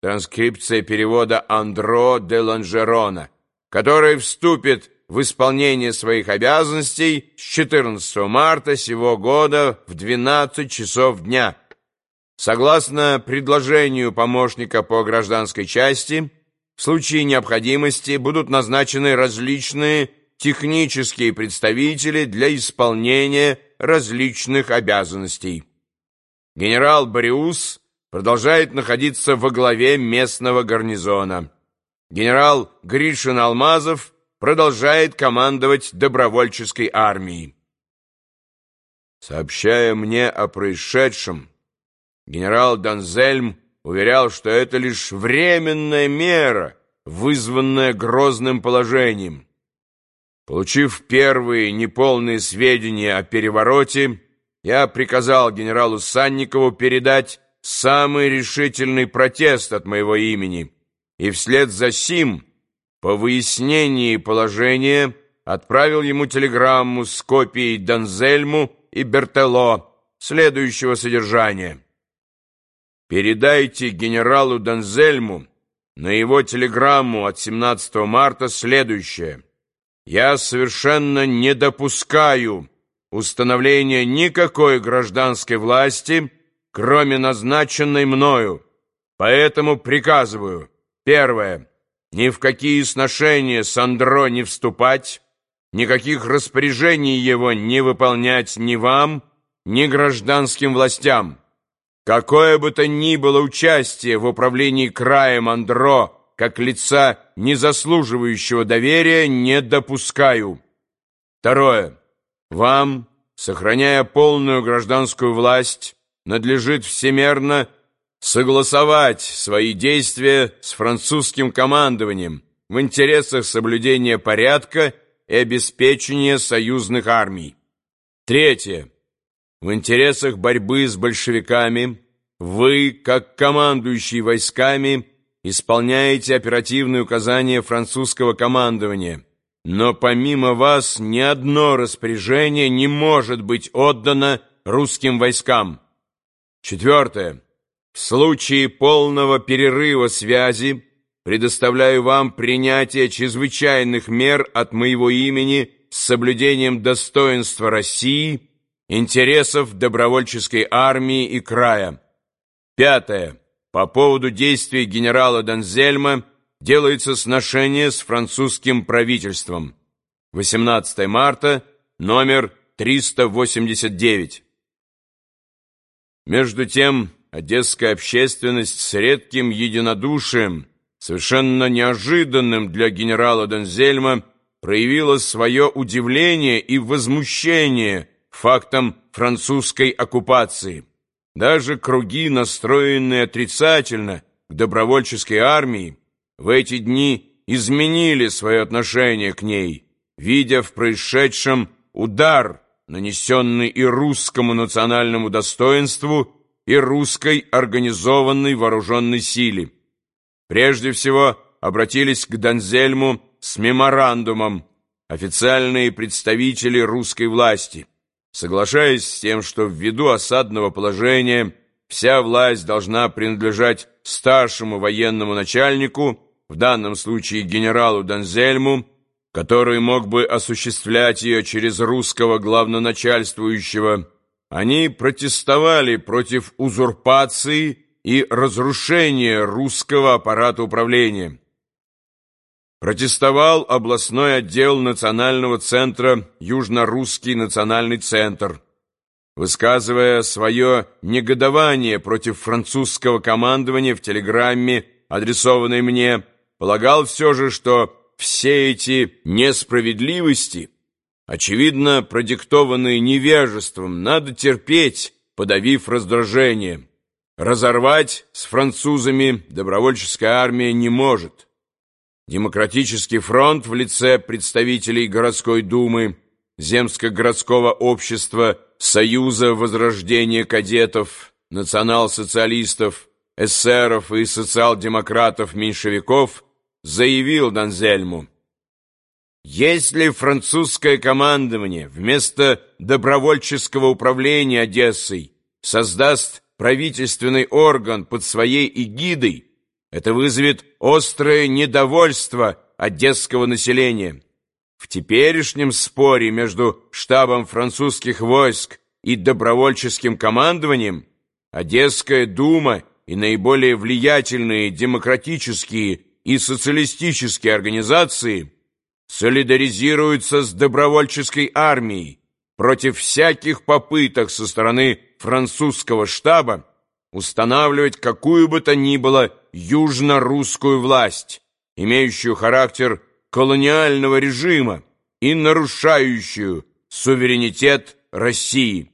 транскрипция перевода Андро де Ланжерона, который вступит в исполнение своих обязанностей с 14 марта сего года в 12 часов дня. Согласно предложению помощника по гражданской части, в случае необходимости будут назначены различные технические представители для исполнения различных обязанностей. Генерал Бариус продолжает находиться во главе местного гарнизона. Генерал Гришин Алмазов продолжает командовать добровольческой армией. Сообщая мне о происшедшем, генерал Данзельм уверял, что это лишь временная мера, вызванная грозным положением. Получив первые неполные сведения о перевороте, я приказал генералу Санникову передать самый решительный протест от моего имени, и вслед за сим, по выяснении положения, отправил ему телеграмму с копией Данзельму и Бертело следующего содержания. «Передайте генералу Данзельму на его телеграмму от 17 марта следующее. Я совершенно не допускаю установления никакой гражданской власти, кроме назначенной мною. Поэтому приказываю, первое, ни в какие сношения с Андро не вступать, никаких распоряжений его не выполнять ни вам, ни гражданским властям. Какое бы то ни было участие в управлении краем Андро, как лица, не заслуживающего доверия, не допускаю. Второе. Вам, сохраняя полную гражданскую власть, надлежит всемерно согласовать свои действия с французским командованием в интересах соблюдения порядка и обеспечения союзных армий. Третье. В интересах борьбы с большевиками вы, как командующий войсками, исполняете оперативные указания французского командования, но помимо вас ни одно распоряжение не может быть отдано русским войскам. Четвертое. В случае полного перерыва связи предоставляю вам принятие чрезвычайных мер от моего имени с соблюдением достоинства России, интересов добровольческой армии и края. Пятое. По поводу действий генерала Донзельма делается сношение с французским правительством. 18 марта, номер 389. Между тем, одесская общественность с редким единодушием, совершенно неожиданным для генерала Донзельма, проявила свое удивление и возмущение фактом французской оккупации. Даже круги, настроенные отрицательно к добровольческой армии, в эти дни изменили свое отношение к ней, видя в происшедшем удар – нанесенный и русскому национальному достоинству, и русской организованной вооруженной силе. Прежде всего обратились к Донзельму с меморандумом официальные представители русской власти, соглашаясь с тем, что ввиду осадного положения вся власть должна принадлежать старшему военному начальнику, в данном случае генералу Донзельму, который мог бы осуществлять ее через русского главноначальствующего, они протестовали против узурпации и разрушения русского аппарата управления. Протестовал областной отдел Национального центра «Южно-Русский национальный центр», высказывая свое негодование против французского командования в телеграмме, адресованной мне, полагал все же, что все эти несправедливости, очевидно продиктованные невежеством, надо терпеть, подавив раздражение. Разорвать с французами добровольческая армия не может. Демократический фронт в лице представителей городской думы, Земско-городского общества, Союза возрождения кадетов, национал-социалистов, эсеров и социал-демократов-меньшевиков – заявил Донзельму, если французское командование вместо добровольческого управления Одессой создаст правительственный орган под своей эгидой, Это вызовет острое недовольство одесского населения. В теперешнем споре между штабом французских войск и добровольческим командованием Одесская дума и наиболее влиятельные демократические и социалистические организации солидаризируются с добровольческой армией против всяких попыток со стороны французского штаба устанавливать какую бы то ни было южно-русскую власть, имеющую характер колониального режима и нарушающую суверенитет России.